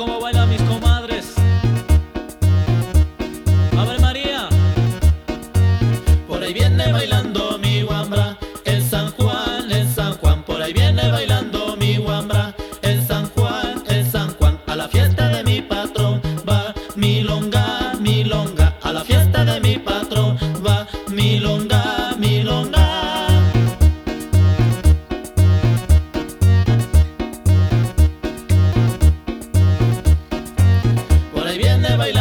cómo bailan mis comadres. Ave María, por ahí viene bailando. Viene bailando